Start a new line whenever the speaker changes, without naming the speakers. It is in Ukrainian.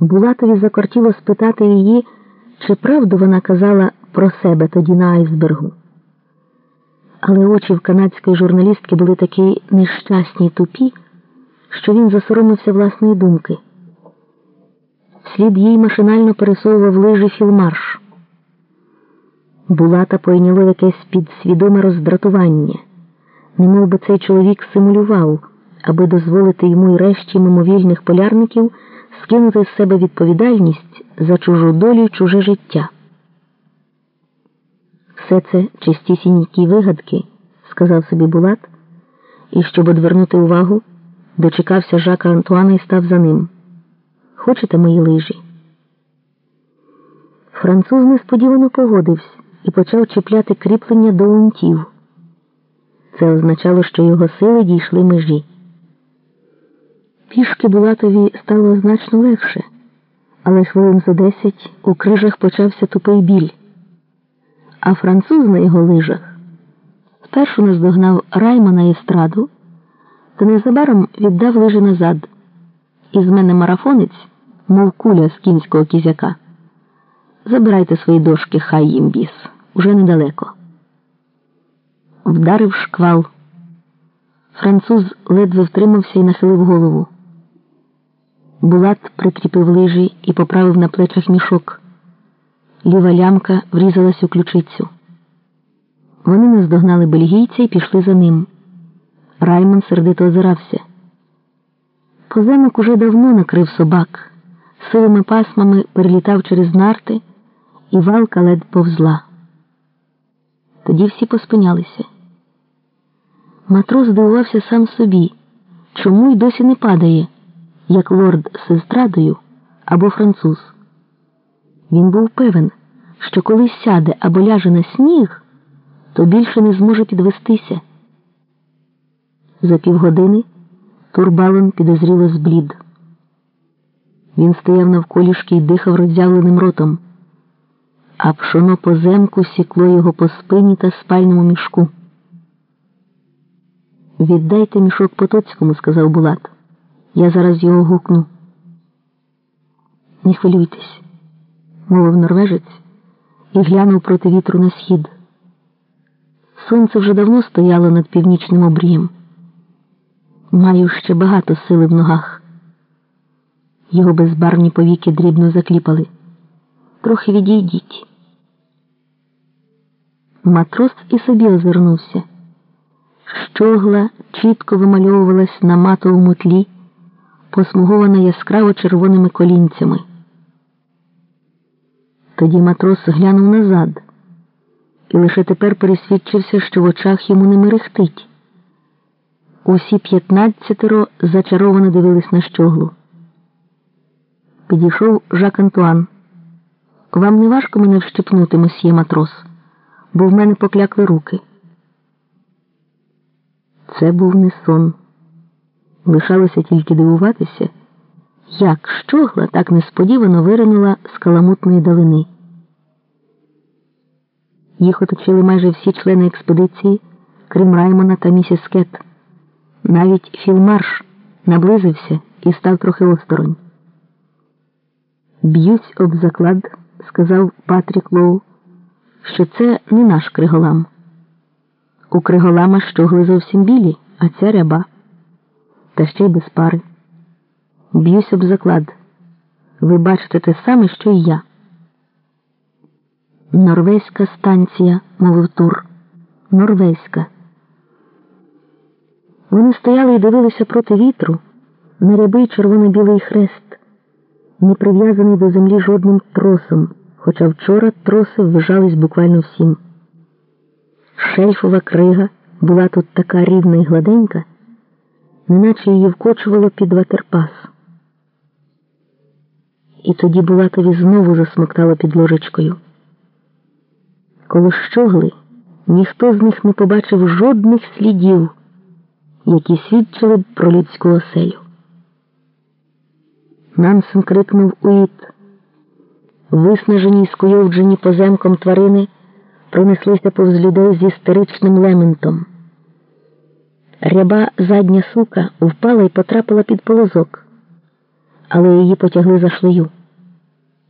Булатові закортіло спитати її, чи правду вона казала про себе тоді на айсбергу. Але очі в канадської журналістки були такі нещасні й тупі, що він засоромився власної думки. Слід їй машинально пересовував лижі філмарш. Булата пойняло якесь підсвідоме роздратування, немов би цей чоловік симулював, аби дозволити йому й решті мимовільних полярників скинути з себе відповідальність за чужу долю й чуже життя. Все це чистісінькі вигадки, сказав собі Булат, і, щоб одвернути увагу, дочекався Жака Антуана і став за ним. Хочете мої лижі? Француз несподівано погодився і почав чіпляти кріплення до унтів. Це означало, що його сили дійшли межі. Пішки Булатові стало значно легше, але хвилин за десять у крижах почався тупий біль. А француз на його лижах спершу наздогнав Раймана естраду, та незабаром віддав лижі назад. І з мене марафонець, мов куля з кінського кізяка. Забирайте свої дошки, хай їм біс, уже недалеко. Вдарив шквал. Француз ледве втримався і нахилив голову. Булат прикріпив лижі і поправив на плечах мішок. Ліва лямка врізалась у ключицю. Вони наздогнали бельгійця і пішли за ним. Раймон сердито озирався. Поземок уже давно накрив собак, сивими пасмами перелітав через нарти, і валка ледь повзла. Тоді всі поспинялися. Матрос здивувався сам собі, чому й досі не падає, як лорд з естрадою або француз. Він був певен, що коли сяде або ляже на сніг, то більше не зможе підвестися. За півгодини турбалон підозріло зблід. Він стояв навколішки і дихав роззявленим ротом, а пшоно по земку сікло його по спині та спальному мішку. Віддайте мішок Потоцькому, сказав Булат. Я зараз його гукну. Не хвилюйтесь, мовив норвежець і глянув проти вітру на схід. Сонце вже давно стояло над північним обрієм. Маю ще багато сили в ногах. Його безбарвні повіки дрібно закліпали. Трохи відійдіть. Матрос і собі озирнувся. Щогла чітко вимальовувалась на матовому тлі, посмугована яскраво червоними колінцями. Тоді матрос глянув назад і лише тепер пересвідчився, що в очах йому не мерехтить. Усі п'ятнадцятеро зачаровано дивились на щоглу. Підійшов Жак Антуан. Вам не важко мене вщипнути, мосьє матрос, бо в мене поклякли руки. Це був не сон. Лишалося тільки дивуватися, як щогла так несподівано виринула з каламутної далини. Їх оточили майже всі члени експедиції, крім Раймона та місіс Кет. Навіть філмарш наблизився і став трохи осторонь. Б'ють об заклад, сказав Патрік Лоу, що це не наш криголам. У криголама щогли зовсім білі, а ця ряба. Та ще й без пари. Б'юсь об заклад. Ви бачите те саме, що й я. Норвезька станція, мовив Тур. Норвезька. Вони стояли і дивилися проти вітру на рябий червоно-білий хрест, не прив'язаний до землі жодним тросом, хоча вчора троси ввижались буквально всім. Шельфова крига була тут така рівна і гладенька, неначе її вкочувало під ватерпас. І тоді Булатові знову засмоктало під ложечкою. Коло щогли ніхто з них не побачив жодних слідів, які свідчили б про людську оселю. Нансен крикнув Уіт. Виснажені й скуйовджені поземком тварини пронеслися повз людей зі стеричним лементом. Ряба задня сука впала і потрапила під полозок, але її потягли за шлею.